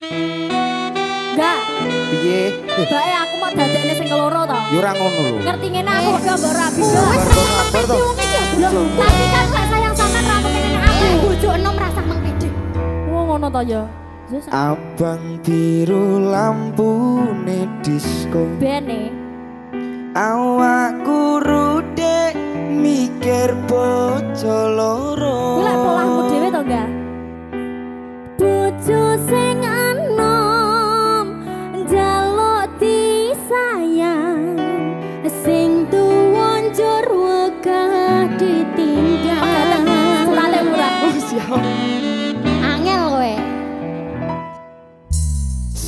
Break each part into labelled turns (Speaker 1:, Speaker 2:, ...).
Speaker 1: Enggak.
Speaker 2: Piye?
Speaker 1: Bae aku mau dadekne sing keloro to.
Speaker 2: Yo ora ngono lho.
Speaker 1: Ngerti ngene aku kok mbok rabi.
Speaker 2: Wis
Speaker 1: Wis
Speaker 2: ra
Speaker 1: wong iki. Tapi kan gak sayang sampean ra kene aku bojo enom rasa mang pede. Wong ngono to ya.
Speaker 2: Abang biru lampu disco
Speaker 1: bene.
Speaker 2: Awakku rudek mikir bojo loro
Speaker 1: Kuwi lek polahmu dhewe to enggak?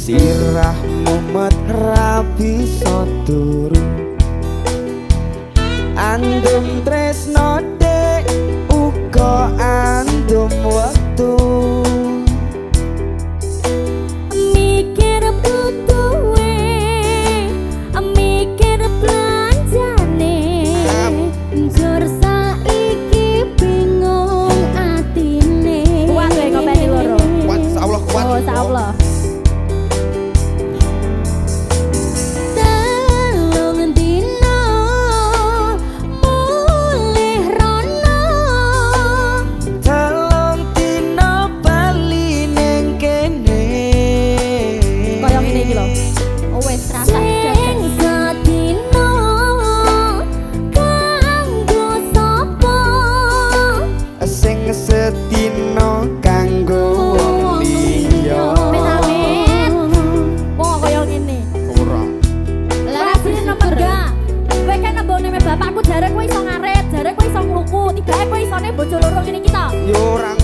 Speaker 2: Sirah mumet rabi turu Andum tresno dek uga andum wek Tiba-tiba Epo isone bojo loro kene kita. Yo orang